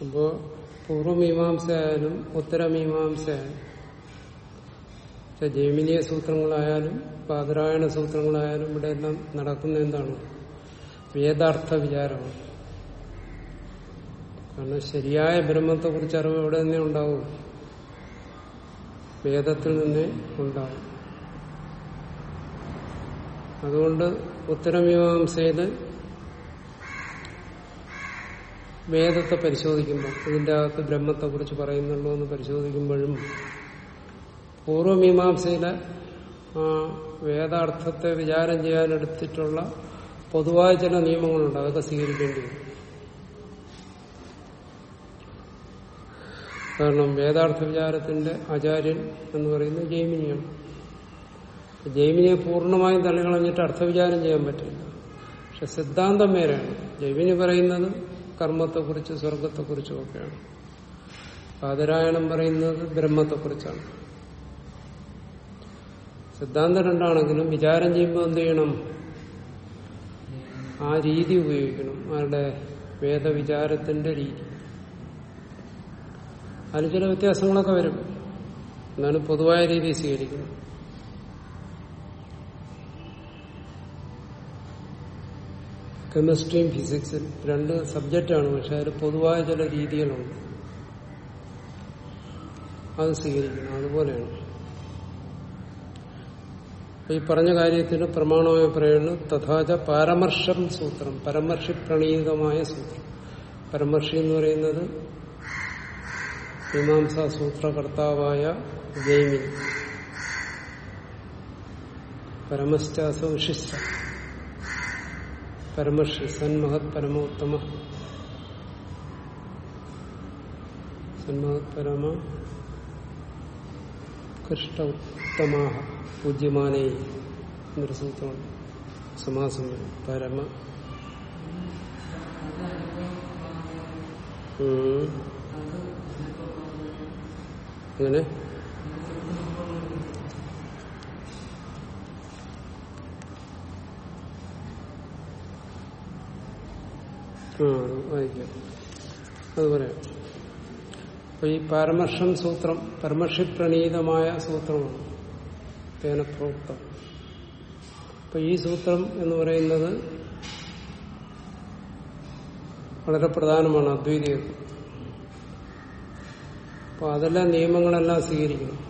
അപ്പോ പൂർവമീമാംസയായാലും ഉത്തരമീമാംസയായാലും ജൈമിനിയ സൂത്രങ്ങളായാലും പാതരായണ സൂത്രങ്ങളായാലും ഇവിടെ എല്ലാം നടക്കുന്ന എന്താണ്? വേദാർത്ഥ വിചാരമാണ്. കാരണം ശരിയായ ബ്രഹ്മത്തെ കുറിച്ച് അറിവ് എവിടെ നിന്നേ ഉണ്ടാവും? വേദത്തിൽ നിന്നേ ഉണ്ടാവും. അതുകൊണ്ട് ഉത്തരമീമാംസയിൽ വേദത്തെ പരിശോധിക്കുമ്പോൾ ഇതിന്റെ അകത്ത് ബ്രഹ്മത്തെക്കുറിച്ച് പറയുന്നുള്ളൂ എന്ന് പരിശോധിക്കുമ്പോഴും പൂർവമീമാംസയിലെ ആ വേദാർത്ഥത്തെ വിചാരം ചെയ്യാനെടുത്തിട്ടുള്ള പൊതുവായ ചില നിയമങ്ങളുണ്ട്. അതൊക്കെ സ്വീകരിക്കേണ്ടി വരും. കാരണം വേദാർത്ഥ വിചാരത്തിന്റെ ആചാര്യൻ എന്ന് പറയുന്നത് ജൈമിനിയാണ്. ജൈമിനിയെ പൂർണമായും തള്ളിക്കളഞ്ഞിട്ട് അർത്ഥവിചാരം ചെയ്യാൻ പറ്റില്ല. പക്ഷെ സിദ്ധാന്തം വേറെയാണ്. ജൈമിനി പറയുന്നത് കർമ്മത്തെക്കുറിച്ച് സ്വർഗത്തെക്കുറിച്ചും ഒക്കെയാണ് പാതരായണം പറയുന്നത് ബ്രഹ്മത്തെക്കുറിച്ചാണ്. സിദ്ധാന്തം രണ്ടാണെങ്കിലും വിചാരം ചെയ്യുമ്പോൾ എന്ത് ചെയ്യണം? ആ രീതി ഉപയോഗിക്കണം. അവരുടെ വേദവിചാരത്തിന്റെ രീതി. അതിന് ചില വ്യത്യാസങ്ങളൊക്കെ വരും. എന്നാലും പൊതുവായ രീതി സ്വീകരിക്കണം കെമിസ്ട്രിയും ഫിസിക്സും രണ്ട് സബ്ജക്റ്റാണ് പക്ഷെ അതിൽ പൊതുവായ ചില രീതികളുണ്ട്. അത് സ്വീകരിക്കണം. അതുപോലെയാണ്. ഈ പറഞ്ഞ കാര്യത്തിന് പ്രമാണമായ പ്രയോജനം തഥാച പരമർഷം സൂത്രം പരമർഷി പ്രണീതമായ സൂത്രം. പരമർഷി എന്ന് പറയുന്നത് മീമാംസാ സൂത്രകർത്താവായ ജൈമി പരമശ്ചാസ വിശിഷ്ട. പരമർഷി സന്മഹത് പരമോത്തമ സന്മഹത് പരമ കൃഷ്ട ഉത്തമാഹ പൂജ്യമാനേ എന്നൊരു സൂത്രമാണ് സമാസം വരും. പരമ ഉം. അങ്ങനെ വായിക്കാം അതുപോലെ അപ്പൊ ഈ പരമർഷം സൂത്രം പരമർഷി പ്രണീതമായ സൂത്രമാണ്. തേന പ്രോക്തം. അപ്പൊ ഈ സൂത്രം എന്ന് പറയുന്നത് വളരെ പ്രധാനമാണ് അദ്വൈതികൾ അപ്പൊ അതെല്ലാം നിയമങ്ങളെല്ലാം സ്വീകരിക്കണം.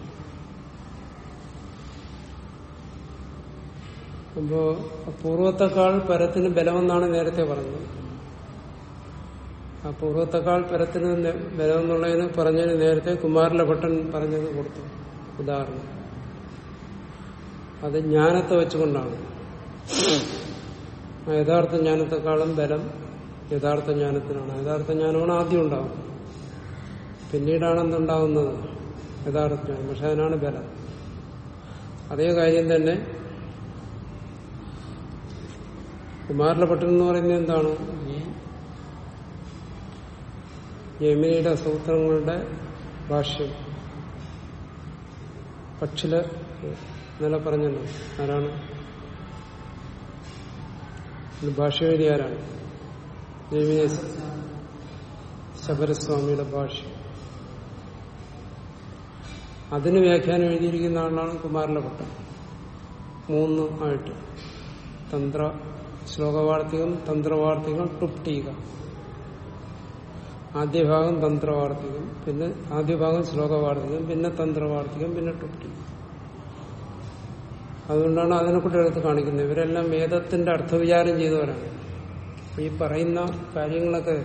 അപ്പോ പൂർവത്തെക്കാൾ പരത്തിന് ബലമെന്നാണ് നേരത്തെ പറഞ്ഞത്. ആ പൂർവത്തെക്കാൾ പരത്തിന് നെ- എന്നുള്ളതിന് പറഞ്ഞതിന് നേരത്തെ കുമാരല ഭട്ടൻ പറഞ്ഞത് കൊടുത്തു. ഉദാഹരണം. അത് ജ്ഞാനത്തെ വെച്ചുകൊണ്ടാണ്. യഥാർത്ഥ ജ്ഞാനത്തെക്കാളും ബലം യഥാർത്ഥ ജ്ഞാനത്തിനാണ്. യഥാർത്ഥ ജ്ഞാനമാണ് ആദ്യം ഉണ്ടാവും. പിന്നീടാണ് എന്തുണ്ടാവുന്നത്? യഥാർത്ഥ ജ്ഞാനം. പക്ഷെ അതിനാണ് ബലം. അതേ കാര്യം തന്നെ കുമാരലഭട്ടൻ എന്ന് പറയുന്നത് എന്താണ്? ഈ യമിനിയുടെ സൂത്രങ്ങളുടെ ഭാഷ്യം. പക്ഷില ഇന്നലെ പറഞ്ഞല്ലോ. ആരാണ്? ഭാഷ്യവേദി ആരാണ് യമിനി ശബരസ്വാമിയുടെ ഭാഷ്യം. അതിന് വ്യാഖ്യാനം എഴുതിയിരിക്കുന്ന ആളാണ് കുമാരന്റെ കുമാരലഭട്ടൻ മൂന്ന് ആയിട്ട്. തന്ത്ര ശ്ലോകവാർത്തികം തന്ത്രവാർത്തികം ടുപ്ടീക ആദ്യ ഭാഗം തന്ത്രവാർത്തികം പിന്നെ ആദ്യ ഭാഗം ശ്ലോകവാർത്തികം പിന്നെ തന്ത്രവാർത്തികം പിന്നെ ടുപ്ടി അതുകൊണ്ടാണ് അതിനെക്കൂടെ എടുത്ത് കാണിക്കുന്നത്. ഇവരെല്ലാം വേദത്തിന്റെ അർത്ഥവിചാരം ചെയ്തവരാണ്. അപ്പൊ ഈ പറയുന്ന കാര്യങ്ങളൊക്കെ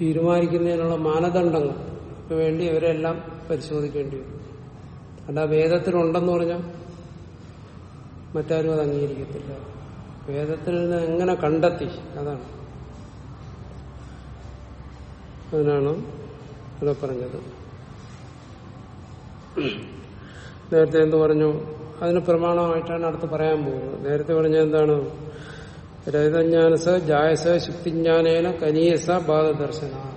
തീരുമാനിക്കുന്നതിനുള്ള മാനദണ്ഡങ്ങൾക്ക് വേണ്ടി ഇവരെല്ലാം പരിശോധിക്കേണ്ടി വരും. അല്ല വേദത്തിലുണ്ടെന്ന് പറഞ്ഞാൽ മറ്റാരും അത് അംഗീകരിക്കത്തില്ല. വേദത്തിൽ നിന്ന് എങ്ങനെ കണ്ടെത്തി? അതാണ്. അതിനാണ് ഇവിടെ പറഞ്ഞത്. നേരത്തെ എന്ത് പറഞ്ഞു? അതിന് പ്രമാണമായിട്ടാണ് അടുത്ത് പറയാൻ പോകുന്നത്. നേരത്തെ പറഞ്ഞ എന്താണ്? രഹിതജ്ഞാനസ ജായസ ശുക്തിജ്ഞാനേന കനീയസ ബാധദർശന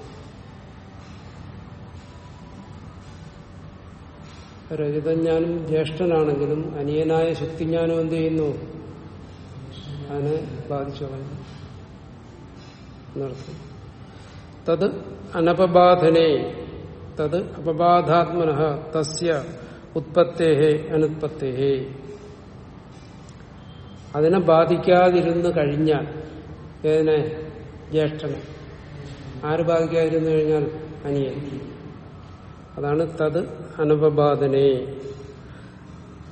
രഹിതജ്ഞാനം ജ്യേഷ്ഠനാണെങ്കിലും അനിയനായ ശുക്തിജ്ഞാനം എന്ത് ചെയ്യുന്നു? അതിനെ ബാധിച്ചു കളഞ്ഞു തത് അനപബാധനെ. തത് അപബാധാത്മന തസ്യ ഉത്പത്തേഹേ അനുത്പത്തേ അതിനെ ബാധിക്കാതിരുന്ന് കഴിഞ്ഞാൽ ഏതിനെ? ജ്യേഷ്ഠനെ. ആര് ബാധിക്കാതിരുന്നു കഴിഞ്ഞാൽ? അനിയൻ അതാണ് തത് അനുപബാധനെ.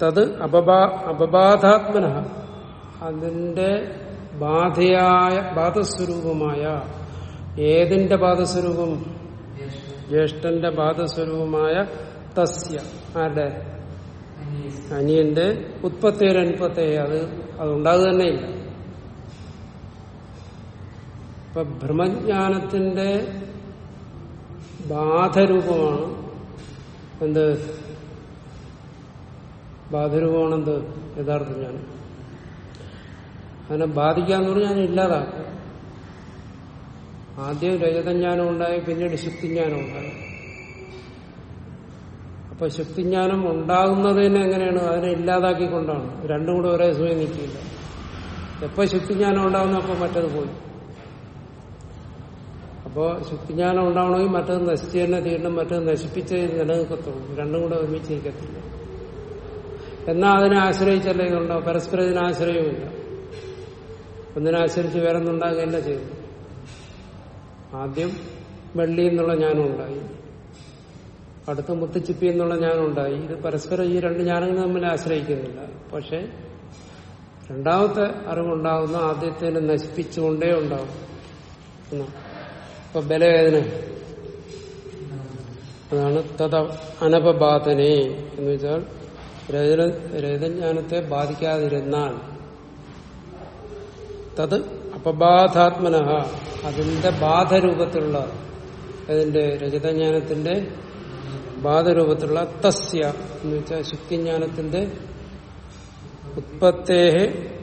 തത് അപബാ അപബാധാത്മന. അതിന്റെ ബാധയായ ബാധസ്വരൂപമായ ഏതിന്റെ ബാധസ്വരൂപം ജ്യേഷ്ഠന്റെ ബാധസ്വരൂപമായ തസ്യ. ആരുടെ? അനിയന്റെ. ഉത്പത്തിയുടെ അനുപത്തെ. അത് അതുണ്ടാകുക തന്നെയില്ല ഇപ്പൊ ബ്രഹ്മജ്ഞാനത്തിന്റെ ബാധരൂപമാണ് എന്ത്? ബാധരൂപമാണ് എന്ത് യഥാർത്ഥ ജ്ഞാനം. അതിനെ ബാധിക്കാന്ന് പറഞ്ഞാൽ ഇല്ലാതാക്കും. ആദ്യം രജതജ്ഞാനം ഉണ്ടായി പിന്നീട് ശുക്തിജ്ഞാനം ഉണ്ടായി. അപ്പൊ ശുക്തിജ്ഞാനം ഉണ്ടാകുന്നതിന് എങ്ങനെയാണ്? അതിനെ ഇല്ലാതാക്കിക്കൊണ്ടാണ്. രണ്ടും കൂടെ ഒരേ സമയം നിൽക്കില്ല എപ്പോ ശുക്തിജ്ഞാനം ഉണ്ടാകുന്ന അപ്പൊ മറ്റത് പോയി. അപ്പോ ശുക്തിജ്ഞാനം ഉണ്ടാവണമെങ്കിൽ മറ്റത് നശിച്ചു തന്നെ തീരണം മറ്റത് നശിപ്പിച്ചേ നിലനിൽക്കത്തുള്ളൂ. രണ്ടും കൂടെ ഒരുമിച്ച് നിൽക്കത്തില്ല. അതിനെ ആശ്രയിച്ചല്ലേ ഇതുണ്ടാവും പരസ്പരം ഇതിനെ ആശ്രയവുമില്ല. ഒന്നിനെ ആശ്രയിച്ച് ഒന്നുണ്ടാകുകയല്ല ചെയ്യുന്നു ആദ്യം വെള്ളി എന്നുള്ള ജ്ഞാനം ഉണ്ടായി അടുത്ത മുത്തുച്ചിപ്പി എന്നുള്ള ജ്ഞാനം ഉണ്ടായി ഇത് പരസ്പരം ഈ രണ്ട് ജ്ഞാനങ്ങൾ തമ്മിൽ ആശ്രയിക്കുന്നില്ല. പക്ഷെ രണ്ടാമത്തെ അറിവുണ്ടാകുന്ന ആദ്യത്തേനെ നശിപ്പിച്ചുകൊണ്ടേ ഉണ്ടാവും. അപ്പൊ ബലവേദന. അതാണ് തത അനപബാധനെ എന്ന് വെച്ചാൽ രജന രജതജ്ഞാനത്തെ ബാധിക്കാതിരുന്നാൽ തത് അപബാധാത്മന. അതിന്റെ ബാധരൂപത്തിലുള്ള അതിന്റെ രജതജ്ഞാനത്തിന്റെ ബാധരൂപത്തിലുള്ള തസ്യ എന്ന് വെച്ചാൽ ശുക്തിജ്ഞാനത്തിന്റെ ഉത്പത്തേഹെ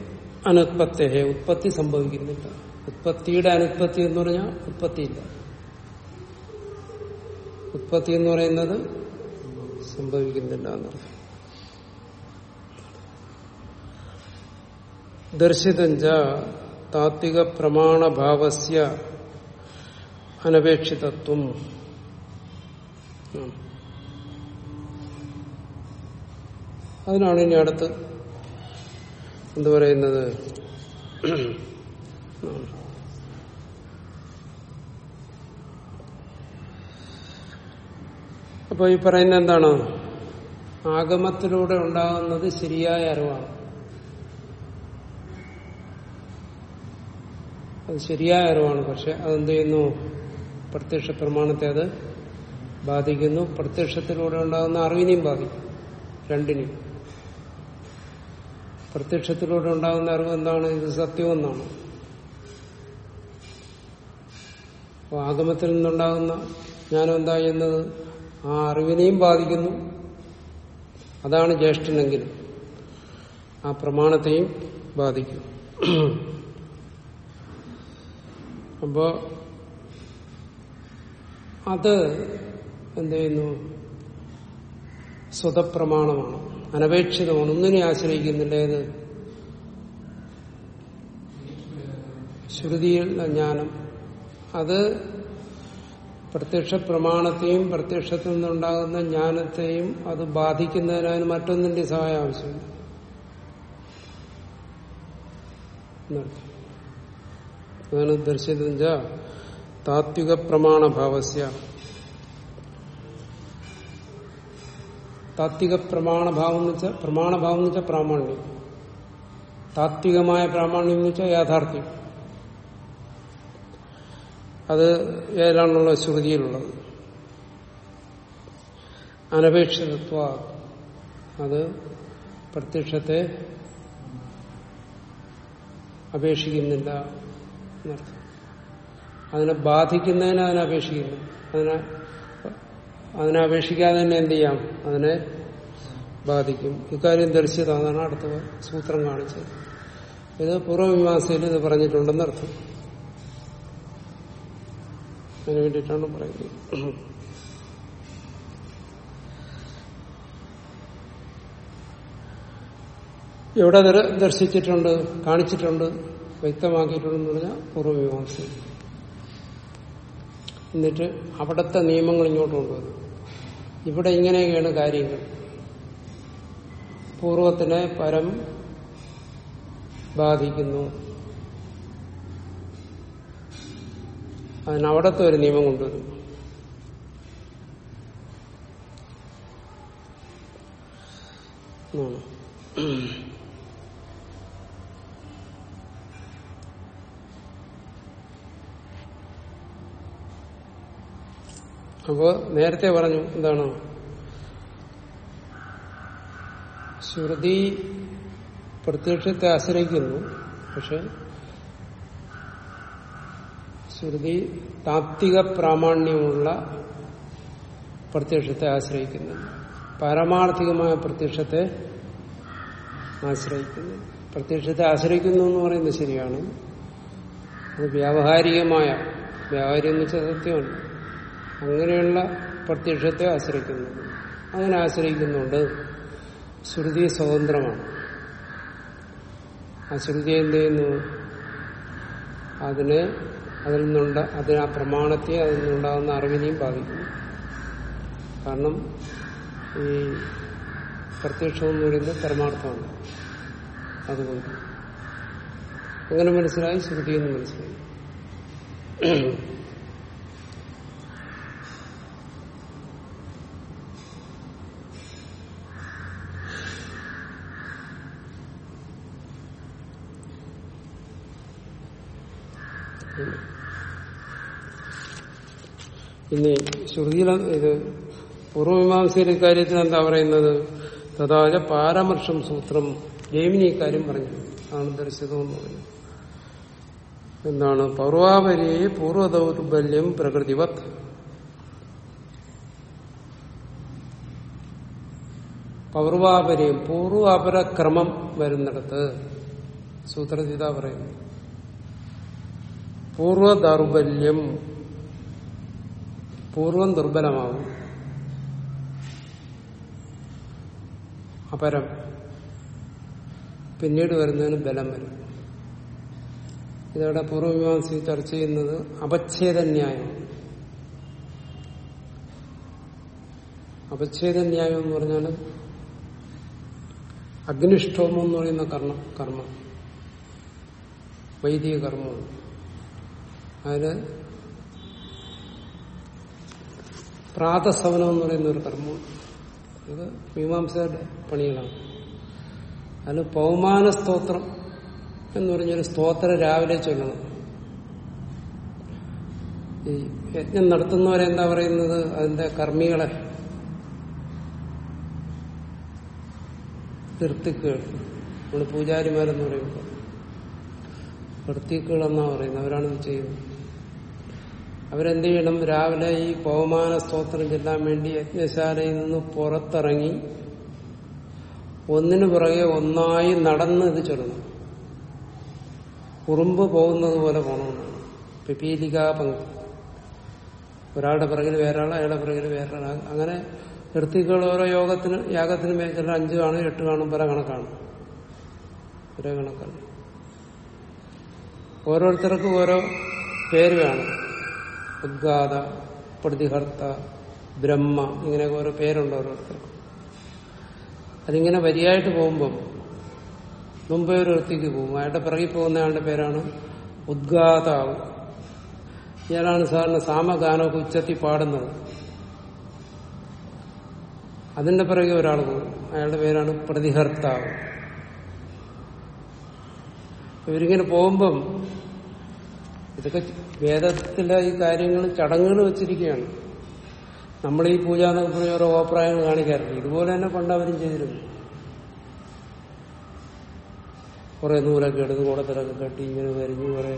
അനുത്പത്തേഹെ. ഉത്പത്തി സംഭവിക്കുന്നില്ല. ഉത്പത്തിയുടെ അനുത്പത്തി എന്ന് പറഞ്ഞാൽ ഉത്പത്തിയില്ല. ഉത്പത്തി എന്ന് പറയുന്നത് സംഭവിക്കുന്നില്ല എന്നർത്ഥം ദർശിതഞ്ച താത്വിക പ്രമാണഭാവസ്യ അനപേക്ഷിതത്വം. അതിനാണ് ഇനി അടുത്ത് എന്തു പറയുന്നത് ഉം. അപ്പൊ ഈ പറയുന്ന എന്താണ് ആഗമത്തിലൂടെ ഉണ്ടാകുന്നത് ശരിയായ അറിവാണ് അത് ശരിയായ അറിവാണ്. പക്ഷെ അതെന്ത് ചെയ്യുന്നു? പ്രത്യക്ഷ പ്രമാണത്തെ അത് ബാധിക്കുന്നു. പ്രത്യക്ഷത്തിലൂടെ ഉണ്ടാകുന്ന അറിവിനെയും ബാധിക്കും. രണ്ടിനെയും പ്രത്യക്ഷത്തിലൂടെ ഉണ്ടാകുന്ന അറിവ് എന്താണ്? ഇത് സത്യമെന്നാണ്. അപ്പൊ ആഗമത്തിൽ നിന്നുണ്ടാകുന്ന ജ്ഞാനം എന്താ ചെയ്യുന്നത് ആ അറിവിനെയും ബാധിക്കുന്നു. അതാണ് ജ്യേഷ്ഠനെങ്കിലും ആ പ്രമാണത്തെയും ബാധിക്കും. അപ്പോ അത് എന്ത് ചെയ്യുന്നു? സ്വതപ്രമാണമാണ്. അനപേക്ഷിതമാണ്. ഒന്നിനെ ആശ്രയിക്കുന്നില്ല. ഏത്? ശ്രുതിയുള്ള ജ്ഞാനം അത് പ്രത്യക്ഷ പ്രമാണത്തെയും പ്രത്യക്ഷത്തിൽ നിന്നുണ്ടാകുന്ന ജ്ഞാനത്തെയും അത് ബാധിക്കുന്നതിനാണ് മറ്റൊന്നിന്റെ സഹായം ആവശ്യമില്ല എന്നർത്ഥം. അതാണ് ദർശിത താത്വിക പ്രമാണഭാവസ്യ താത്വിക പ്രമാണഭാവം എന്ന് വെച്ചാൽ പ്രമാണഭാവം എന്ന് വെച്ചാൽ പ്രാമാണ്യം. താത്വികമായ പ്രാമാണ്യം എന്ന് വെച്ചാൽ യാഥാർത്ഥ്യം. അത് ഏതാണുള്ള ശ്രുതിയിലുള്ളത്? അനപേക്ഷിതത്വ. അത് പ്രത്യക്ഷത്തെ അപേക്ഷിക്കുന്നില്ല. അതിനെ ബാധിക്കുന്നതിന് അതിനെ അപേക്ഷിക്കുന്നു. അതിനെ അതിനെ അപേക്ഷിക്കാതെ തന്നെ എന്ത് ചെയ്യാം? അതിനെ ബാധിക്കും. ഇക്കാര്യം ധരിച്ചതാണ്. അടുത്ത സൂത്രം കാണിച്ചത്. ഇത് പൂർവമീമാസയിൽ ഇത് പറഞ്ഞിട്ടുണ്ടെന്നർത്ഥം അതിനു വേണ്ടിയിട്ടാണ് പറയുന്നത്. എവിടെ ദർ- ദർശിച്ചിട്ടുണ്ട്? കാണിച്ചിട്ടുണ്ട്? വ്യക്തമാക്കിയിട്ടുണ്ടെന്ന് പറഞ്ഞാൽ പൂർവമീമാംസ. എന്നിട്ട് അവിടുത്തെ നിയമങ്ങൾ ഇങ്ങോട്ട് കൊണ്ടുവന്നു. ഇവിടെ ഇങ്ങനെയൊക്കെയാണ് കാര്യങ്ങൾ. പൂർവത്തിനെ പരം ബാധിക്കുന്നു. അതിനവിടത്തെ ഒരു നിയമം കൊണ്ടുവരും ഉം. അപ്പോ നേരത്തെ പറഞ്ഞു എന്താണ്? ശ്രുതി പ്രത്യക്ഷത്തെ ആശ്രയിക്കുന്നു പക്ഷെ ശ്രുതി താത്വിക പ്രാമാണ്യമുള്ള പ്രത്യക്ഷത്തെ ആശ്രയിക്കുന്നു. പരമാർത്ഥികമായ പ്രത്യക്ഷത്തെ ആശ്രയിക്കുന്നു. പ്രത്യക്ഷത്തെ ആശ്രയിക്കുന്നു എന്ന് പറയുന്നത് ശരിയാണ്. അത് വ്യാവഹാരികമായ വ്യാവഹാരികം എന്ന് വെച്ചാൽ സത്യമാണ്. അങ്ങനെയുള്ള പ്രത്യക്ഷത്തെ ആശ്രയിക്കുന്നു. അങ്ങനെ ആശ്രയിക്കുന്നുണ്ട് ശ്രുതി സ്വതന്ത്രമാണ്. ആ ശ്രുതി എന്ത് ചെയ്യുന്നു? അതിനെ അതിൽ നിന്നുണ്ട അതിന് ആ പ്രമാണത്തെ അതിൽ നിന്നുണ്ടാകുന്ന അറിവിനെയും ബാധിക്കുന്നു. കാരണം ഈ പ്രത്യക്ഷം എന്ന് പറയുന്നത് പരമാർത്ഥമാണ്. അതുകൊണ്ട് അങ്ങനെ മനസ്സിലായി? ശ്രുതി എന്ന് മനസ്സിലായി. ഇനി ശ്രുതിയില ഇത് പൂർവമീമാംസയുടെ കാര്യത്തിൽ എന്താ പറയുന്നത്? തഥാച പാരമർഷം സൂത്രം. ജൈമിനി ഇക്കാര്യം പറഞ്ഞു. ആണ് ദർശിതമെന്ന് പറഞ്ഞു എന്താണ്? പൗർവാപരിയെ പൂർവദൗർബല്യം പ്രകൃതിവത്. പൗർവാപര്യം പൂർവാപരക്രമം വരുന്നിടത്ത് സൂത്രജിത പറയുന്നു. പൂർവ ദൗർബല്യം പൂർവം ദുർബലമാവും. അപരം പിന്നീട് വരുന്നതിന് ബലം വരും. ഇതവിടെ പൂർവമീമാംസി ചർച്ച ചെയ്യുന്നത് അപച്ഛേദന്യായം. അപച്ഛേദന്യായം എന്ന് പറഞ്ഞാൽ അഗ്നിഷ്ടോമം എന്ന് പറയുന്ന കർമ്മ കർമ്മം. വൈദിക കർമ്മമാണ് അതിന് പ്രാതസവനം എന്ന് പറയുന്ന ഒരു കർമ്മമാണ് ഇത് മീമാംസയുടെ പണികളാണ്. അതിന് പൗമാന സ്തോത്രം എന്ന് പറഞ്ഞൊരു സ്തോത്രം രാവിലെ ചൊല്ലണം. ഈ യജ്ഞം നടത്തുന്നവരെന്താ പറയുന്നത്? അതിന്റെ കർമ്മികളെ തീർത്തിക്കുകൾ നമ്മൾ പൂജാരിമാരെന്ന് പറയുമ്പോൾ വൃത്തിക്കുകൾ എന്നാ പറയുന്നത്? അവരാണ് ചെയ്യുന്നത്. അവരെന്ത് ചെയ്യണം? രാവിലെ ഈ പവമാന സ്തോത്രം ചെല്ലാൻ വേണ്ടി യജ്ഞശാലയിൽ നിന്ന് പുറത്തിറങ്ങി ഒന്നിനു പുറകെ ഒന്നായി നടന്ന് ഇത് ചൊല്ലണം ഉറുമ്പ് പോകുന്നത് പോലെ പോകണമെന്നാണ് പിപീലികാ പങ്ക്. ഒരാളുടെ പിറകിൽ വേറൊരാൾ അയാളുടെ പിറകിൽ വേറൊരാൾ അങ്ങനെ വൃത്തികൾ ഓരോ യോഗത്തിന് യാഗത്തിന് മേൽ ചില അഞ്ച് കാണും എട്ട് കാണും പല കണക്കാണ്. ഓരോ കണക്കാണ്. ഓരോരുത്തർക്കും ഓരോ പേര് കാണും ഉദ്ഗാത പ്രതിഹർത്ത ബ്രഹ്മ ഇങ്ങനെയൊക്കെ ഓരോ പേരുണ്ട് ഓരോരുത്തർക്കും. അതിങ്ങനെ വരിയായിട്ട് പോകുമ്പം മുമ്പേ ഒരു വൃത്തിക്ക് പോകും. അയാളുടെ പിറകിൽ പോകുന്ന ആളുടെ പേരാണ് ഉദ്ഗാതാവ്. ഇയാളാണ് സാറിന് സാമഗാനമൊക്കെ ഉച്ചത്തി പാടുന്നത്. അതിന്റെ പിറകെ ഒരാൾ പോകും. അയാളുടെ പേരാണ് പ്രതിഹർത്താവ്. ഇവരിങ്ങനെ പോകുമ്പം ഇതൊക്കെ വേദത്തിലെ ഈ കാര്യങ്ങൾ ചടങ്ങുകൾ വെച്ചിരിക്കുകയാണ്. നമ്മൾ ഈ പൂജ എന്നൊക്കെ പറഞ്ഞ ഓരോ അഭിപ്രായങ്ങൾ കാണിക്കാറുണ്ട് ഇതുപോലെ തന്നെ പണ്ട് അവരും ചെയ്തിരുന്നു. കുറെ നൂലൊക്കെ എടുത്ത് കൂടത്തിലൊക്കെ കെട്ടി ഇങ്ങനെ വരിഞ്ഞ് കുറെ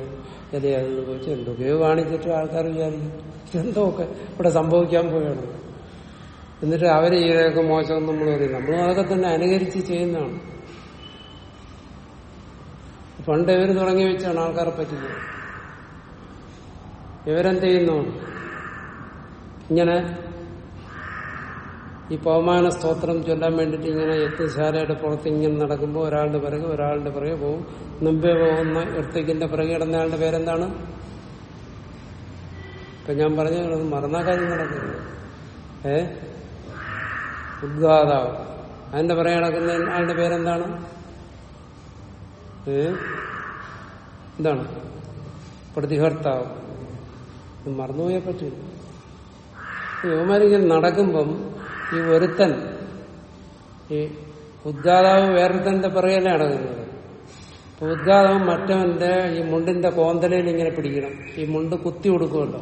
ഇലയത് വെച്ച് എന്തൊക്കെയോ കാണിച്ചിട്ട് ആൾക്കാർ വിചാരിക്കും. ഇതെന്തൊക്കെ ഇവിടെ സംഭവിക്കാൻ പോവുകയാണ്. എന്നിട്ട് അവർ ചെയ്തൊക്കെ മോശം നമ്മൾ പറയും. നമ്മൾ അതൊക്കെ തന്നെ അനുകരിച്ച് ചെയ്യുന്നതാണ്. പണ്ട് ഇവർ തുടങ്ങി വെച്ചാണ് ആൾക്കാരെ പറ്റിക്കുന്നത് ഇവരെന്ത് ചെയ്യുന്നു? ഇങ്ങനെ ഈ പവമാന സ്തോത്രം ചൊല്ലാൻ വേണ്ടിയിട്ട് ഇങ്ങനെ യജ്ഞശാലയുടെ പുറത്ത് ഇങ്ങനെ നടക്കുമ്പോൾ ഒരാളുടെ പിറകെ ഒരാളുടെ പിറകെ പോകും മുമ്പേ പോകുന്ന എടുത്തേക്കിന്റെ പിറകെ ഇടുന്ന ആളുടെ പേരെന്താണ്? ഇപ്പൊ ഞാൻ പറഞ്ഞത് മറന്ന കാര്യം നടക്കുന്നത് ഏ? ഉദ്ഘാതാവ് അതിന്റെ പിറകെ നടക്കുന്ന ആളുടെ പേരെന്താണ്? ഏ? എന്താണ് പ്രതിഹർത്താവ്. മറന്നുപോയേ പറ്റില്ല യുവമാരിങ്ങനെ നടക്കുമ്പം ഈ ഒരുത്തൻ ഈ ഉദ്ഘാതാവ് വേറൊരുത്തന്റെ പിറകെയല്ലേ നടക്കുന്നത്? അപ്പൊ ഉദ്ഗാതാവ് മറ്റവന്റെ ഈ മുണ്ടിന്റെ കോന്തലയിൽ ഇങ്ങനെ പിടിക്കണം. ഈ മുണ്ട് കുത്തി കൊടുക്കുമല്ലോ.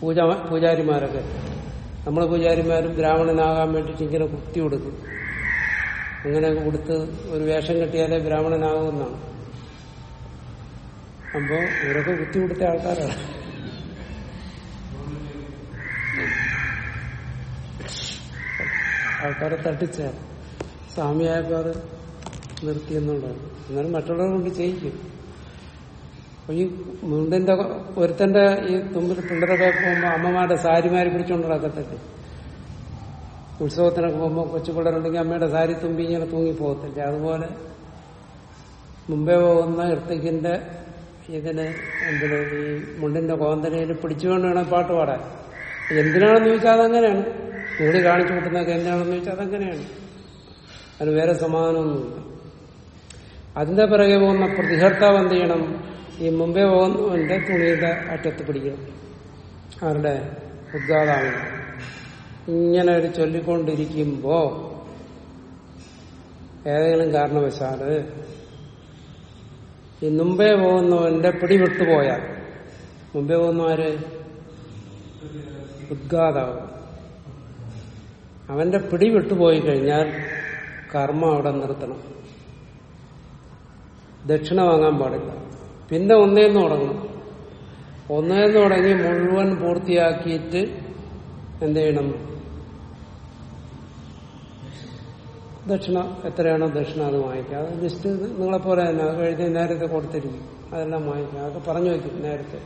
പൂജ പൂജാരിമാരൊക്കെ. നമ്മൾ പൂജാരിമാരും ബ്രാഹ്മണനാകാൻ വേണ്ടിയിട്ട് ഇങ്ങനെ കുത്തി കൊടുക്കും. അങ്ങനെ കൊടുത്ത് ഒരു വേഷം കെട്ടിയാലേ ബ്രാഹ്മണനാകുമെന്നാണ് അപ്പോ ഇവരൊക്കെ കുത്തി കൊടുത്ത ആൾക്കാരാണ്. ആൾക്കാരെ തട്ടിച്ചേർന്നു. സ്വാമിയായപ്പോ അത് നിർത്തിയെന്നുള്ളതാണ് എന്നാലും മറ്റുള്ളവരെ കൊണ്ട് ചെയ്യിക്കും. അപ്പൊ ഈ മുണ്ടിന്റെ ഒരുത്തന്റെ ഈ തുമ്പിൽ പിള്ളേരൊക്കെ പോകുമ്പോ അമ്മമാരുടെ സാരിമാരി പിടിച്ചുകൊണ്ട് നടക്കത്തില്ലേ ഉത്സവത്തിനൊക്കെ പോകുമ്പോ കൊച്ചു പിള്ളേരുണ്ടെങ്കിൽ അമ്മയുടെ സാരി തുമ്പി ഇങ്ങനെ തൂങ്ങി പോകത്തില്ല. അതുപോലെ മുമ്പേ പോകുന്ന ഇർത്തിക്കിന്റെ ഇതിന് എന്തിന് ഈ മുണ്ടിന്റെ കോന്തലയിൽ പിടിച്ചുകൊണ്ട് വേണം പാട്ട് പാടാൻ. എന്തിനാണെന്ന് ചോദിച്ചാൽ അതങ്ങനെയാണ്. കൂടി കാണിച്ചു കൂട്ടുന്നതൊക്കെ എന്താണെന്ന് ചോദിച്ചാൽ അതങ്ങനെയാണ്. അതിന് വേറെ സമാധാനമൊന്നുമില്ല അതിന്റെ പിറകെ പോകുന്ന പ്രതിഹർത്താവ് എന്ത് ചെയ്യണം? ഈ മുമ്പേ പോകുന്നവന്റെ തുണിയുടെ അറ്റത്ത് പിടിക്കണം. അവരുടെ ഉദ്ഘാതാവ് ഇങ്ങനെ ഒരു ചൊല്ലിക്കൊണ്ടിരിക്കുമ്പോ ഏതെങ്കിലും കാരണവശാൽ ഈ മുമ്പേ പോകുന്നവന്റെ പിടി വിട്ടുപോയാൽ മുമ്പേ പോകുന്നവര്? ഉദ്ഘാതാവ് അവന്റെ പിടി വിട്ടുപോയി കഴിഞ്ഞാൽ കർമ്മ അവിടെ നിർത്തണം. ദക്ഷിണ വാങ്ങാൻ പാടില്ല. പിന്നെ ഒന്നേന്ന് തുടങ്ങണം. ഒന്നേന്ന് തുടങ്ങി മുഴുവൻ പൂർത്തിയാക്കിയിട്ട് എന്ത് ചെയ്യണം? ദക്ഷിണ എത്രയാണോ ദക്ഷിണ അത് വാങ്ങിക്കുക. അത് ലിസ്റ്റ് നിങ്ങളെപ്പോലെ തന്നെ അത് കഴിഞ്ഞ് നേരത്തെ കൊടുത്തിരിക്കും. അതെല്ലാം വാങ്ങിക്കുക. അതൊക്കെ പറഞ്ഞു വയ്ക്കും നേരത്തെ.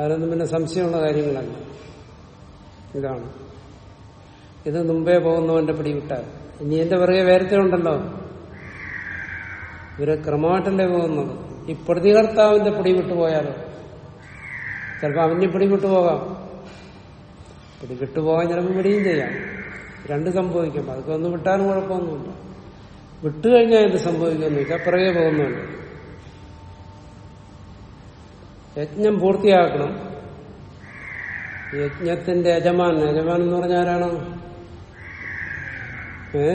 അതിലൊന്നും പിന്നെ സംശയമുള്ള കാര്യങ്ങളല്ല. ഇതാണ്. ഇത് മുമ്പേ പോകുന്നവന്റെ പിടിവിട്ടാൽ ഇനി എന്റെ പിറകെ വേരത്തെ ഉണ്ടല്ലോ ഇവരെ ക്രമമായിട്ടല്ലേ പോകുന്നത് ഈ പ്രതികർത്താവിന്റെ പിടിവിട്ടു പോയാലോ? ചിലപ്പോൾ അവന് പിടിവിട്ടു പോകാം. പിടിവിട്ടു പോകാൻ ചിലപ്പോൾ വിടുകയും ചെയ്യാം. രണ്ട് സംഭവിക്കും. അതൊക്കെ ഒന്ന് വിട്ടാലും കുഴപ്പമൊന്നുമില്ല. വിട്ടുകഴിഞ്ഞാൽ എന്ത് സംഭവിക്കുമെന്ന് വെച്ചാൽ പിറകെ പോകുന്നുണ്ട്. യജ്ഞം പൂർത്തിയാക്കണം. യജ്ഞത്തിന്റെ യജമാൻ യജമാൻ എന്ന് പറഞ്ഞ ആരാണ് ഏ?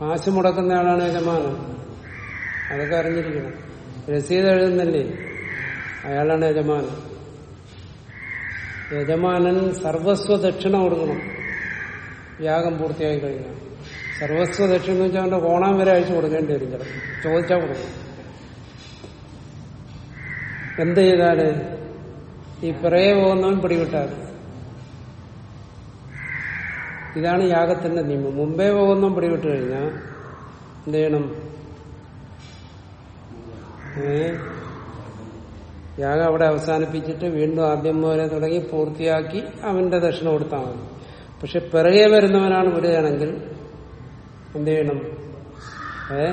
കാശ് മുടക്കുന്ന ആളാണ് യജമാനൻ അതൊക്കെ അറിഞ്ഞിരിക്കണം. രസീത് എഴുതുന്നല്ലേ? അയാളാണ് യജമാനൻ യജമാനൻ സർവസ്വ ദക്ഷിണ കൊടുക്കണം. യാഗം പൂർത്തിയായി കഴിഞ്ഞാൽ. സർവസ്വ ദക്ഷിണ എന്ന് വെച്ചാൽ അവന്റെ ഓണം വരെ അയച്ചു കൊടുക്കേണ്ടി വരും ചോദിച്ചാൽ കൊടുക്കണം എന്ത് ചെയ്താൽ? ഈ പിറകെ പോകുന്നവൻ പിടിവിട്ടാൽ ഇതാണ് യാഗത്തിന്റെ നിയമം. മുമ്പേ പോകുന്നവൻ പിടികിട്ട് കഴിഞ്ഞാൽ എന്ത് ചെയ്യണം? യാഗം അവിടെ അവസാനിപ്പിച്ചിട്ട് വീണ്ടും ആദ്യം മുതലേ തുടങ്ങി പൂർത്തിയാക്കി അവന്റെ ദക്ഷിണ കൊടുത്താൽ മതി. പക്ഷെ പിറകെ വരുന്നവനാണ് വിടുകയാണെങ്കിൽ എന്ത് ചെയ്യണം? ഏ?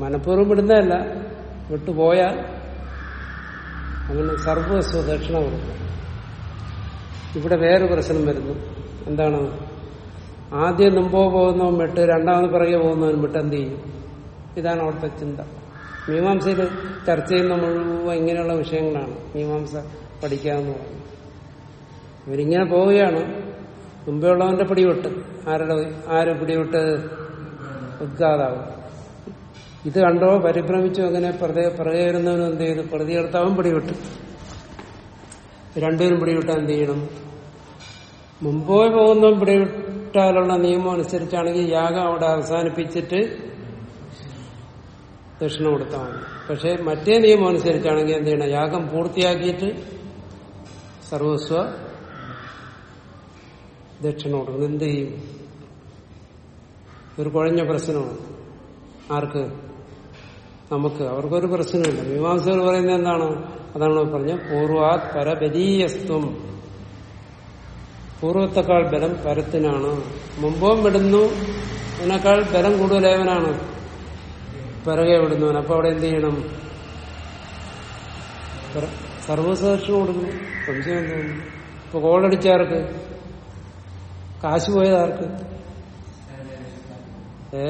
മനഃപൂർവം വിടുന്നതല്ല. വിട്ടുപോയാൽ അവന് സർവസ്വ ദക്ഷിണ കൊടുക്കും. ഇവിടെ വേറെ പ്രശ്നം വരുന്നു. എന്താണ്? ആദ്യം മുമ്പോ പോകുന്നവൻ വിട്ട് രണ്ടാമത് പിറകെ പോകുന്നവൻ വിട്ട് എന്ത് ചെയ്യും? ഇതാണ് അവിടുത്തെ ചിന്ത. മീമാംസയിൽ ചർച്ച ചെയ്യുന്ന മുഴുവൻ ഇങ്ങനെയുള്ള വിഷയങ്ങളാണ് മീമാംസ പഠിക്കാമെന്ന് പറഞ്ഞു ഇവരിങ്ങനെ പോവുകയാണ്. മുമ്പേ ഉള്ളവന്റെ പിടിവിട്ട് ആരുടെ ആര് പിടിവിട്ട്? ഉദ്ഘാതാവ് ഇത് കണ്ടോ? പരിഭ്രമിച്ചു അങ്ങനെ പിറകെ വരുന്നവനും എന്ത് ചെയ്തു? പ്രതികർത്താവും പിടിവിട്ടു. രണ്ടുപേരും പിടിവിട്ടാൽ എന്ത് ചെയ്യണം? മുമ്പോ പോകുന്നവൻ പിടിവിട്ടാലുള്ള നിയമം അനുസരിച്ചാണെങ്കിൽ യാഗം അവിടെ അവസാനിപ്പിച്ചിട്ട് ദക്ഷിണ കൊടുത്താൽ മതി. പക്ഷെ മറ്റേ നിയമം അനുസരിച്ചാണെങ്കിൽ എന്ത് ചെയ്യണം? യാഗം പൂർത്തിയാക്കിയിട്ട് സർവസ്വ ദക്ഷിണ കൊടുക്കണം. എന്ത് ചെയ്യും? ഒരു കുഴഞ്ഞ പ്രശ്നമാണ്. ആർക്ക്? നമുക്ക്. അവർക്കൊരു പ്രശ്നമില്ല. മീമാംസകർ പറയുന്നത് എന്താണ്? അതാണ് പറഞ്ഞ പൂർവാത് പരബലീയസ്ത്വം പൂർവത്തെക്കാൾ ബലം പരത്തിനാണ്. മുമ്പും വിടുന്നു അതിനേക്കാൾ ബലം കൂടുതലേവനാണ് പിറകെ വിടുന്നവൻ. അപ്പൊ അവിടെ എന്ത് ചെയ്യണം? സർവസദക്ഷിണ കൊടുക്കണം സംശയം തോന്നുന്നു ഇപ്പൊ കോളടിച്ചാർക്ക് കാശ് പോയതാർക്ക് ഏ?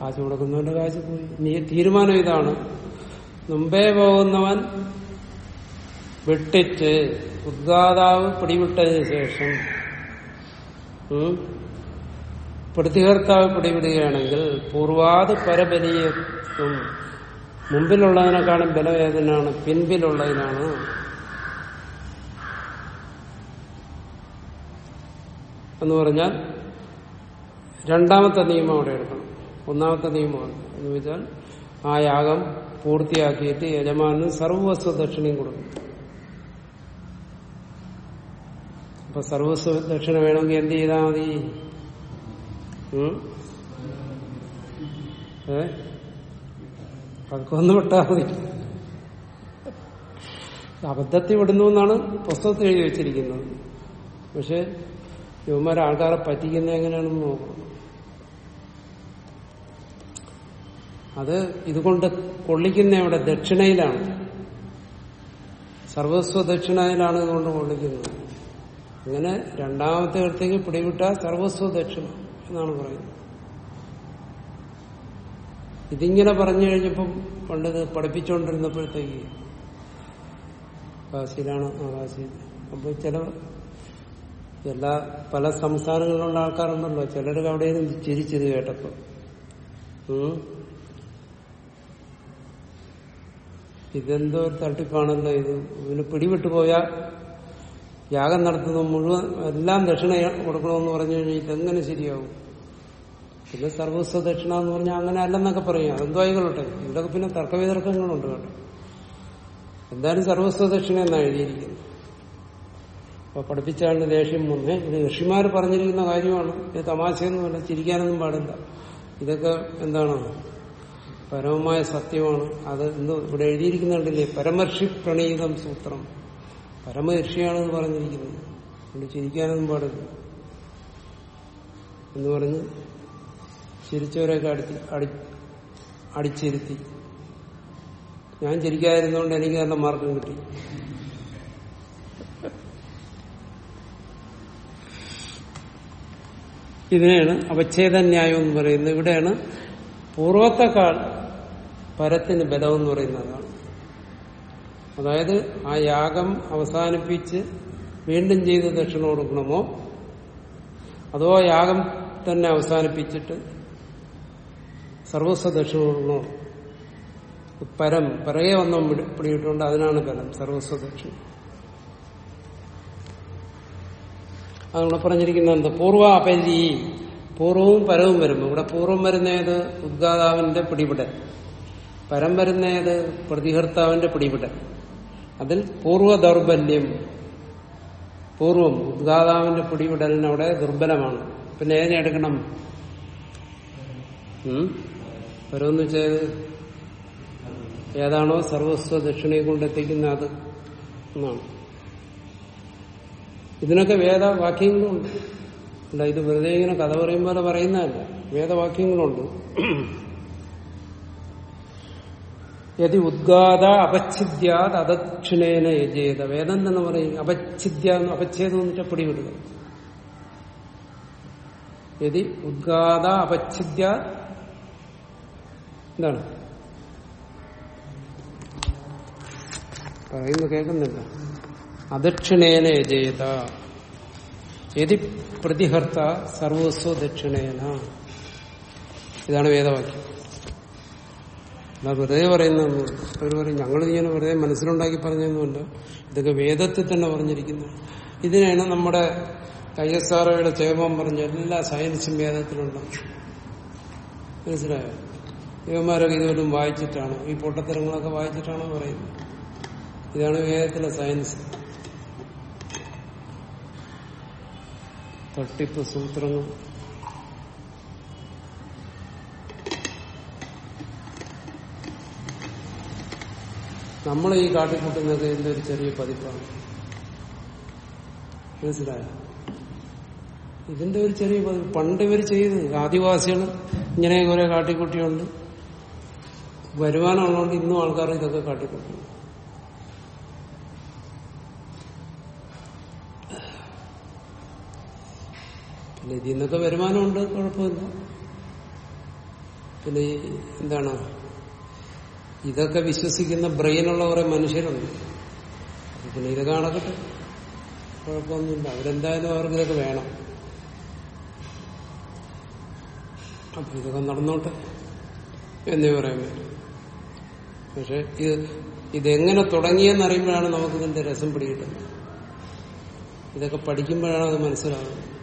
കാശ് കൊടുക്കുന്നവന്റെ കാശ് പോയി. നീ തീരുമാനം ഇതാണ്. മുമ്പേ പോകുന്നവൻ വെട്ടിച്ച് ഉദ്ഗാതാവ് പിടിവിട്ടതിന് ശേഷം പ്രതികർത്താവ് പിടിവിടുകയാണെങ്കിൽ പൂർവാത് പരബലീയത്വം മുമ്പിലുള്ളതിനെക്കാളും ബലവേദനാണ് പിൻപിലുള്ളതിനാണ്. എന്ന് പറഞ്ഞാൽ രണ്ടാമത്തെ നിയമം അവിടെ എടുക്കണം. ഒന്നാമത്തെ നിയമമാണ്. എന്ന് വെച്ചാൽ ആ യാഗം പൂർത്തിയാക്കിയിട്ട് യജമാനന് സർവസ്വ ദക്ഷിണയും കൊടുക്കും. അപ്പൊ സർവസ്വ ദക്ഷിണ വേണമെങ്കിൽ എന്ത് ചെയ്താൽ മതി? ഏ? അതൊക്കെ ഒന്ന് വിട്ടാൽ മതി. അബദ്ധത്തിൽ വിടുന്നു എന്നാണ് പുസ്തകത്തിൽ എഴുതി വെച്ചിരിക്കുന്നത്. പക്ഷെ യുവമാരെ ആൾക്കാരെ പറ്റിക്കുന്ന എങ്ങനെയാണെന്ന് നോക്കണം. അത് ഇതുകൊണ്ട് കൊള്ളിക്കുന്ന ഇവിടെ ദക്ഷിണയിലാണ്. സർവസ്വ ദക്ഷിണയിലാണ് ഇതുകൊണ്ട് കൊള്ളിക്കുന്നത്. അങ്ങനെ രണ്ടാമത്തെ ഇടത്തേക്ക് പിടിവിട്ട സർവസ്വ ദക്ഷിണ എന്നാണ് പറയുന്നത്. ഇതിങ്ങനെ പറഞ്ഞു കഴിഞ്ഞപ്പം പണ്ടത് പഠിപ്പിച്ചുകൊണ്ടിരുന്നപ്പോഴത്തേക്ക് കാശിയിലാണ് ആ കാശിയിൽ അപ്പോൾ ചില എല്ലാ പല സംസ്ഥാനങ്ങളിലുള്ള ആൾക്കാരുണ്ടല്ലോ ചിലർക്ക് അവിടെ ചിരിച്ചത് കേട്ടപ്പോ. ഇതെന്തോ ഒരു തട്ടിപ്പാണല്ലോ ഇത്. ഇവന് പിടിവിട്ടു പോയാൽ യാഗം നടത്തുന്ന മുഴുവൻ എല്ലാം ദക്ഷിണ കൊടുക്കണമെന്ന് പറഞ്ഞു കഴിഞ്ഞാൽ ഇതെങ്ങനെ ശരിയാവും? പിന്നെ സർവസ്വ ദക്ഷിണ എന്ന് പറഞ്ഞാൽ അങ്ങനെ അല്ലെന്നൊക്കെ പറയും. അതെന്തോ ആയിക്കൊള്ളട്ടെ. ഇതൊക്കെ പിന്നെ തർക്കവിതർക്കങ്ങളുണ്ട് കേട്ടോ. എന്തായാലും സർവസ്വ ദക്ഷിണ എന്നാണ് എഴുതിയിരിക്കുന്നത്. അപ്പൊ പഠിപ്പിച്ചാണ്ട് ദേഷ്യം വന്നേ. ഇത് ഋഷിമാർ പറഞ്ഞിരിക്കുന്ന കാര്യമാണ്. ഇത് തമാശയൊന്നുമല്ല ചിരിക്കാനൊന്നും പാടില്ല. ഇതൊക്കെ എന്താണ്? പരമമായ സത്യമാണ്. അത് ഇന്ന് ഇവിടെ എഴുതിയിരിക്കുന്നുണ്ടല്ലേ? പരമർഷി പ്രണീതം സൂത്രം. പരമഋഷിയാണെന്ന് പറഞ്ഞിരിക്കുന്നത്. അതുകൊണ്ട് ചിരിക്കാനൊന്നും പാടില്ല. എന്ന് പറഞ്ഞ് ചിരിച്ചവരെയൊക്കെ അടി അടി അടിച്ചിരുത്തി. ഞാൻ ചിരിക്കാതിരുന്നതുകൊണ്ട് എനിക്ക് നല്ല മാർക്കും കിട്ടി. ഇതിനെയാണ് അവച്ഛേദ ന്യായം എന്ന് പറയുന്നത്. ഇവിടെയാണ് പൂർവത്തെക്കാൾ പരത്തിന് ബലം എന്ന് പറയുന്നതാണ് അതായത് ആ യാഗം അവസാനിപ്പിച്ച് വീണ്ടും ചെയ്ത് ദക്ഷിണ കൊടുക്കണമോ അതോ യാഗം തന്നെ അവസാനിപ്പിച്ചിട്ട് സർവസ്വ ദക്ഷിണ കൊടുക്കണോ പരം പിറകെ വന്നോ പിടിയിട്ടുണ്ട് അതിനാണ് ബലം സർവസ്വ ദക്ഷിണ. അതുകൊണ്ട് പറഞ്ഞിരിക്കുന്ന എന്ത്? പൂർവ അപരി പൂർവവും പരവും വരുമ്പോൾ ഇവിടെ പൂർവം വരുന്നേത് ഉദ്ഗാതാവിന്റെ പിടിപിടൽ പരം വരുന്നേത് പ്രതിഹർത്താവിന്റെ പിടിപിടൽ. അതിൽ പൂർവ ദൗർബല്യം പൂർവം ഉദ്ഗാതാവിന്റെ പിടിപിടലിനവിടെ ദുർബലമാണ്. പിന്നെ ഏതിനെ എടുക്കണം? പരമെന്ന് വെച്ചാൽ ഏതാണോ സർവസ്വ ദക്ഷിണയെ കൊണ്ടെത്തിക്കുന്ന അത് എന്നാണ്. ഇതിനൊക്കെ വേദവാക്യങ്ങളുണ്ട്. അല്ല ഇത് വെറുതെ ഇങ്ങനെ കഥ പറയും പോലെ പറയുന്നതല്ല. വേദവാക്യങ്ങളുണ്ട്. യതി ഉദ്ഗാത അപച്ഛിദ്യാത് അദക്ഷിണേന യജേത. വേദം തന്നെ പറയും അപച്ഛിദ്യ അപച്ഛേദം എന്നിട്ട് പിടിവിടുക. യതി ഉദ്ഗാത അപച്ഛിദ്യ എന്താണ്? പറയുന്നു കേൾക്കുന്നില്ല. അദക്ഷിണേന യജേത. യതി പ്രതിഹർത്ത സർവസ്വ ദക്ഷിണേന ഇതാണ് വേദവാക്യം. അല്ല വെറുതെ പറയുന്നൊന്നും അവർ പറയും ഞങ്ങൾ ഇങ്ങനെ വെറുതെ മനസ്സിലുണ്ടാക്കി പറഞ്ഞൊന്നുമല്ല. ഇതൊക്കെ വേദത്തിൽ തന്നെ പറഞ്ഞിരിക്കുന്നു. ഇതിനാണ് നമ്മുടെ ഐ എസ് ആർഒയുടെ ചേമം പറഞ്ഞ എല്ലാ സയൻസും വേദത്തിലുണ്ടാവും മനസ്സിലായോ? ഇവന്മാരൊക്കെ ഇതുവരും വായിച്ചിട്ടാണ്. ഈ പൊട്ടത്തരങ്ങളൊക്കെ വായിച്ചിട്ടാണ് പറയുന്നത്. ഇതാണ് വേദത്തിലെ സയൻസ് തട്ടിപ്പ് സൂത്രങ്ങൾ. നമ്മൾ ഈ കാട്ടിക്കൂട്ടുന്നത് ഇതിന്റെ ഒരു ചെറിയ പതിപ്പാണ്. മനസ്സിലായോ? ഇതിന്റെ ഒരു ചെറിയ പതിവ് പണ്ട് ഇവർ ചെയ്ത് ആദിവാസികൾ ഇങ്ങനെ കുറെ കാട്ടിക്കൂട്ടിയുണ്ട്. വരുമാനമുള്ളതുകൊണ്ട് ഇന്നും ആൾക്കാർ ഇതൊക്കെ കാട്ടിക്കുട്ടി പിന്നെ ഇതിൽ നിന്നൊക്കെ വരുമാനമുണ്ട് കുഴപ്പമില്ല. പിന്നെ എന്താണ്? ഇതൊക്കെ വിശ്വസിക്കുന്ന ബ്രെയിനുള്ള കുറെ മനുഷ്യരുണ്ട്. പിന്നെ ഇത് കാണക്കട്ടെ കുഴപ്പമൊന്നുമില്ല. അവരെന്തായാലും അവർക്ക് ഇതൊക്കെ വേണം. അപ്പൊ ഇതൊക്കെ നടന്നോട്ടെ എന്നേ പറയാൻ പറ്റും. പക്ഷെ ഇത് ഇതെങ്ങനെ തുടങ്ങിയെന്ന് അറിയുമ്പോഴാണ് നമുക്കിതിന്റെ രസം പിടികിട്ടുന്നത്. ഇതൊക്കെ പഠിക്കുമ്പോഴാണ് അത് മനസ്സിലാകുന്നത്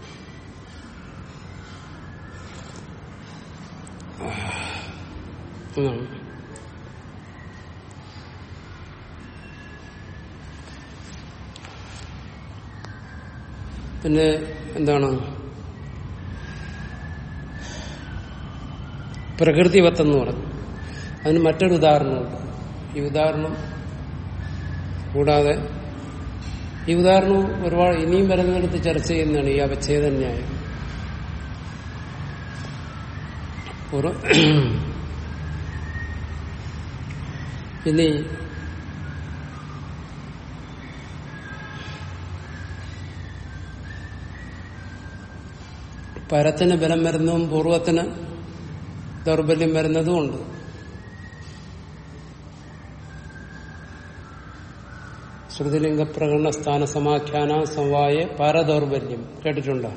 ഉം. പിന്നെ എന്താണ്? പ്രകൃതിവത്തെന്ന് പറഞ്ഞു. അതിന് മറ്റൊരു ഉദാഹരണമുണ്ട് ഈ ഉദാഹരണം കൂടാതെ ഈ ഉദാഹരണം ഒരുപാട് ഇനിയും വരുന്നിടത്ത് ചർച്ച ചെയ്യുന്നതാണ് ഈ അവച്ഛേദന്യായം ഇനി പരത്തിന് ബലം വരുന്നതും പൂർവത്തിന് ദൗർബല്യം വരുന്നതും ഉണ്ട്. ശ്രുതിലിംഗ പ്രകടന സ്ഥാന സമാഖ്യാന സമവായ പരദൗർബല്യം കേട്ടിട്ടുണ്ടോ?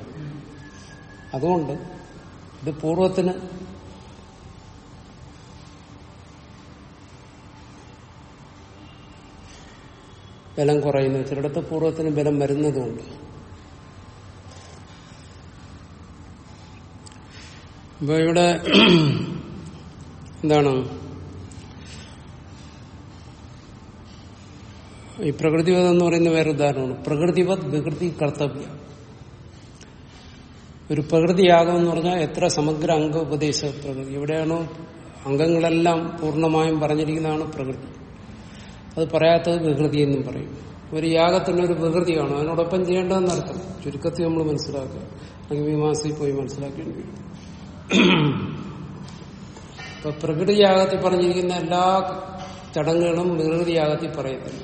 അതുകൊണ്ട് ഇത് പൂർവത്തിന് ബലം കുറയുന്നു. ചിലയിടത്ത് പൂർവത്തിന് ബലം വരുന്നതുമുണ്ട് അപ്പൊ ഇവിടെ എന്താണ്? ഈ പ്രകൃതിവത് എന്ന് പറയുന്ന വേറെ ഉദാഹരണമാണ്. പ്രകൃതിവത് വികൃതി കർത്തവ്യ. ഒരു പ്രകൃതിയാകം എന്ന് പറഞ്ഞാൽ എത്ര സമഗ്ര അംഗ ഉപദേശ പ്രകൃതി. എവിടെയാണോ അംഗങ്ങളെല്ലാം പൂർണമായും പറഞ്ഞിരിക്കുന്നതാണ് പ്രകൃതി. അത് പറയാത്തത് വികൃതി എന്നും പറയും. ഒരു യാഗത്തിന് ഒരു വികൃതിയാണ് അതിനോടൊപ്പം ചെയ്യേണ്ടതെന്നർത്ഥം ചുരുക്കത്തിൽ നമ്മൾ മനസ്സിലാക്കുക. അല്ലെങ്കിൽ മീമാസയിൽ പോയി മനസ്സിലാക്കേണ്ടി വരും. ഇപ്പൊ പ്രകൃതി യാഗത്തിൽ പറഞ്ഞിരിക്കുന്ന എല്ലാ ചടങ്ങുകളും വികൃതി യാഗത്തിൽ പറയത്തില്ല.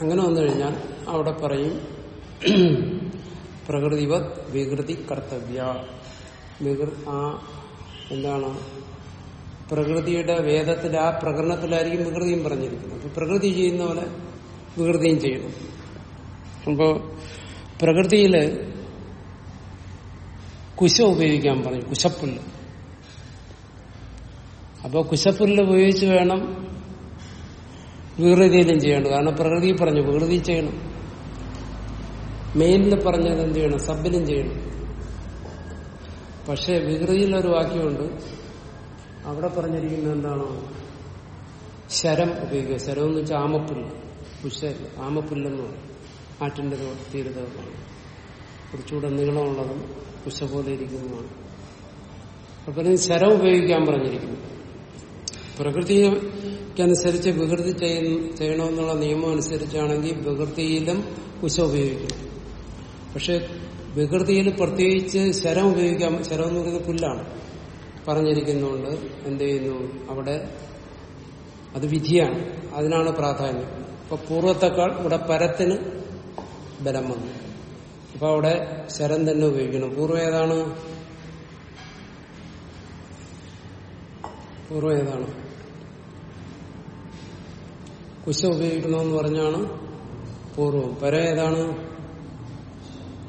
അങ്ങനെ വന്നു കഴിഞ്ഞാൽ അവിടെ പറയും പ്രകൃതിവത് വികൃതി കർത്തവ്യ. എന്താണ്? പ്രകൃതിയുടെ വേദത്തിൽ ആ പ്രകടനത്തിലായിരിക്കും വികൃതിയും പറഞ്ഞിരിക്കുന്നത്. അപ്പൊ പ്രകൃതി ചെയ്യുന്ന പോലെ വികൃതിയും ചെയ്യണം അപ്പോ പ്രകൃതിയിൽ കുശ ഉപയോഗിക്കാൻ പറഞ്ഞു കുശപ്പുല്ല്. അപ്പോൾ കുശപ്പുല്ല് ഉപയോഗിച്ച് വേണം വികൃതിയിലും ചെയ്യേണ്ടത്. കാരണം പ്രകൃതി പറഞ്ഞു വികൃതി ചെയ്യണം. മെയിനിൽ പറഞ്ഞത് എന്ത് ചെയ്യണം? സബിലും ചെയ്യണം. പക്ഷെ വികൃതിയിലൊരു വാക്യമുണ്ട് അവിടെ പറഞ്ഞിരിക്കുന്നത് എന്താണോ? ശരം ഉപയോഗിക്കുക. ശരം എന്ന് വെച്ചാൽ ആമപ്പുല്ല്. പുഷ ആമപ്പുല്ലെന്ന് പറയും. ആറ്റിന്റെ തീരതമാണ് കുറച്ചുകൂടെ നീളമുള്ളതും പുഷ പോലെ ഇരിക്കുന്നതാണ് അപ്പൊ ശരം ഉപയോഗിക്കാൻ പറഞ്ഞിരിക്കുന്നു. പ്രകൃതിക്കനുസരിച്ച് വികൃതി ചെയ്യണമെന്നുള്ള നിയമം അനുസരിച്ചാണെങ്കിൽ വികൃതിയിലും കുശ ഉപയോഗിക്കണം പക്ഷെ വികൃതിയിൽ പ്രത്യേകിച്ച് ശരം ഉപയോഗിക്കാൻ ശരം എന്ന് പറയുന്നത് പുല്ലാണ്. പറഞ്ഞിരിക്കുന്നതുകൊണ്ട് എന്ത് ചെയ്യുന്നു? അവിടെ അത് വിധിയാണ്. അതിനാണ് പ്രാധാന്യം. ഇപ്പൊ പൂർവത്തെക്കാൾ ഇവിടെ പരത്തിന് ബലം വന്നു. അപ്പൊ അവിടെ ശരം തന്നെ ഉപയോഗിക്കണം. പൂർവം ഏതാണ്? പൂർവം ഏതാണ്? കുശ ഉപയോഗിക്കണമെന്ന് പറഞ്ഞാണ് പൂർവം. പര ഏതാണ്?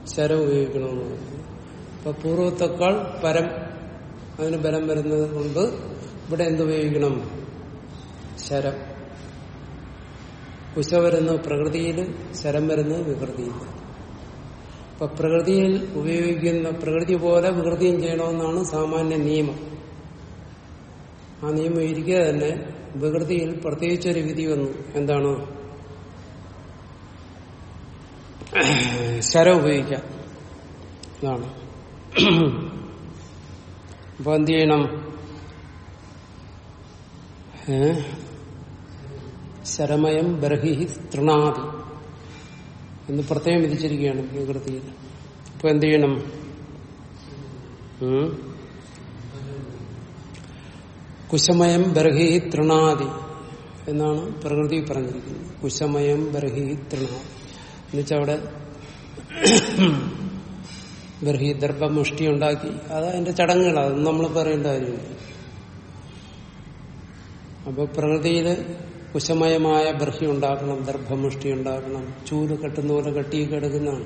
ശരം ഉപയോഗിക്കണമെന്ന് പറഞ്ഞു. അപ്പൊ പൂർവത്തെക്കാൾ പരം അതിന് ബലം വരുന്നത് കൊണ്ട് ഇവിടെ എന്തുപയോഗിക്കണം ശരം. കുശ വരുന്ന പ്രകൃതിയിൽ ശരം വരുന്നത് വികൃതിയിൽ. അപ്പൊ പ്രകൃതിയിൽ ഉപയോഗിക്കുന്ന പ്രകൃതി പോലെ വികൃതിയും ചെയ്യണമെന്നാണ് സാമാന്യ നിയമം. ആ നിയമം ഇരിക്കുക തന്നെ വികൃതിയിൽ പ്രത്യേകിച്ചൊരു വിധി വന്നു. എന്താണ്? ശരം ഉപയോഗിക്കാം. അതാണ് അപ്പൊ എന്ത് ചെയ്യണം ശരമയം ബർഹി തൃണാതി എന്ന് പ്രത്യേകം വിധിച്ചിരിക്കുകയാണ് പ്രകൃതിയിൽ ഇപ്പൊ എന്ത് ചെയ്യണം? കുശമയം ബർഹി തൃണാദി എന്നാണ് പ്രകൃതി പറഞ്ഞിരിക്കുന്നത്. കുശമയം ബർഹി തൃണാദി. എന്നുവെച്ചാൽ അവിടെ ബർഹി ദർഭമുഷ്ടി ഉണ്ടാക്കി അത് അതിന്റെ ചടങ്ങുകളാണ് അതൊന്നും നമ്മൾ പറയേണ്ട കാര്യമില്ല. അപ്പൊ പ്രകൃതിയിൽ കുശമയമായ ബർഹി ഉണ്ടാക്കണം ദർഭമുഷ്ടി ഉണ്ടാക്കണം ചൂട് കെട്ടുന്ന പോലെ കെട്ടി കിടക്കുന്നതാണ്.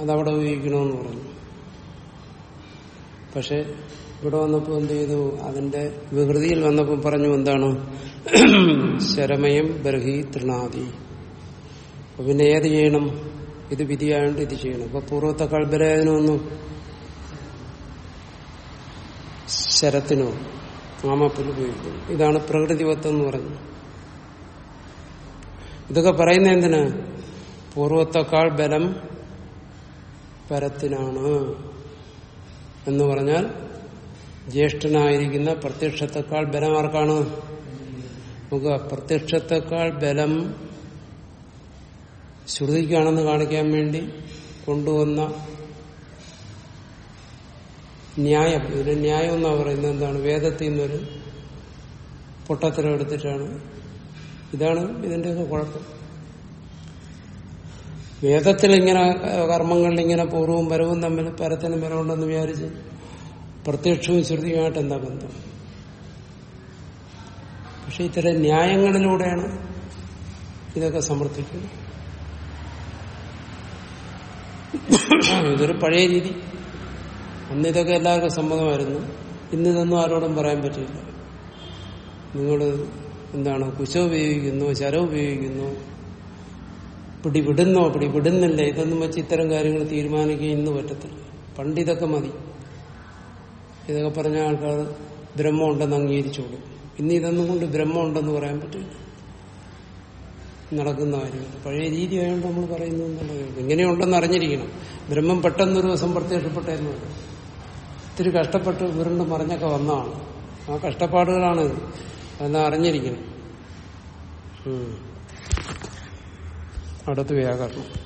അതവിടെ ഉപയോഗിക്കണമെന്ന് പറഞ്ഞു. പക്ഷെ ഇവിടെ വന്നപ്പോൾ എന്ത് ചെയ്തു? അതിന്റെ വികൃതിയിൽ വന്നപ്പോൾ പറഞ്ഞു എന്താണ്? ശരമയം ബർഹി തൃണാദി. പിന്നെ ഏത് ചെയ്യണം? ഇത് വിധിയായോണ്ട് ഇത് ചെയ്യണം. അപ്പൊ പൂർവത്തെ കൽബരായതിനൊന്നും ശരത്തിനോ ആമപ്പിൽ ഉപയോഗിക്കുന്നു ഇതാണ് പ്രകൃതിവത്വം എന്ന് പറഞ്ഞു ഇതൊക്കെ പറയുന്ന എന്തിനാ? പൂർവത്തെക്കാൾ ബലം പരത്തിനാണ് എന്ന് പറഞ്ഞാൽ ജ്യേഷ്ഠനായിരിക്കുന്ന പ്രത്യക്ഷത്തെക്കാൾ ബലം ആർക്കാണ്? നമുക്ക് പ്രത്യക്ഷത്തെക്കാൾ ബലം ശ്രുതിക്കാണെന്ന് കാണിക്കാൻ വേണ്ടി കൊണ്ടുവന്ന ന്യായം. ഇതിന്റെ ന്യായം എന്നാ പറയുന്നത് എന്താണ്? വേദത്തിൽ നിന്നൊരു പൊട്ടത്തരം എടുത്തിട്ടാണ്. ഇതാണ് ഇതിന്റെയൊക്കെ കുഴപ്പം. വേദത്തിൽ ഇങ്ങനെ കർമ്മങ്ങളിൽ ഇങ്ങനെ പൂർവവും പരവും തമ്മിൽ പരത്തിനും പരമുണ്ടെന്ന് വിചാരിച്ച് പ്രത്യക്ഷവും ശ്രുതിയുമായിട്ട് എന്താ ബന്ധം? പക്ഷെ ഇത്തരം ന്യായങ്ങളിലൂടെയാണ് ഇതൊക്കെ സമർത്ഥിക്കുന്നത്. ഇതൊരു പഴയ രീതി. അന്ന് ഇതൊക്കെ എല്ലാവർക്കും സമ്മതമായിരുന്നു. ഇന്ന് ഇതൊന്നും ആരോടും പറയാൻ പറ്റില്ല. നിങ്ങൾ എന്താണ് കുശ ഉപയോഗിക്കുന്നു ശര ഉപയോഗിക്കുന്നു. പിടി വിടുന്നോ പിടി വിടുന്നില്ല ഇതൊന്നും വെച്ച് ഇത്തരം കാര്യങ്ങൾ തീരുമാനിക്കുക ഇന്ന് പറ്റത്തില്ല. പണ്ട് ഇതൊക്കെ മതി. ഇതൊക്കെ പറഞ്ഞ ആൾക്കാർ ബ്രഹ്മം ഉണ്ടെന്ന് അംഗീകരിച്ചോളൂ. ഇന്ന് ഇതൊന്നും കൊണ്ട് ബ്രഹ്മം ഉണ്ടെന്ന് പറയാൻ പറ്റില്ല. നടക്കുന്ന കാര്യങ്ങൾ പഴയ രീതി ആയതുകൊണ്ട് നമ്മൾ പറയുന്നു എന്നുള്ളത് ഇങ്ങനെയുണ്ടെന്ന് അറിഞ്ഞിരിക്കണം. ബ്രഹ്മം പെട്ടെന്നൊരു ദിവസം പ്രത്യക്ഷപ്പെട്ടെന്ന്. ഒത്തിരി കഷ്ടപ്പെട്ട് ഉരുണ്ട് മറിഞ്ഞൊക്കെ വന്നതാണ്. ആ കഷ്ടപ്പാടുകളാണ് അതെന്ന് അറിഞ്ഞിരിക്കണം. അടുത്ത് വ്യാകരണം.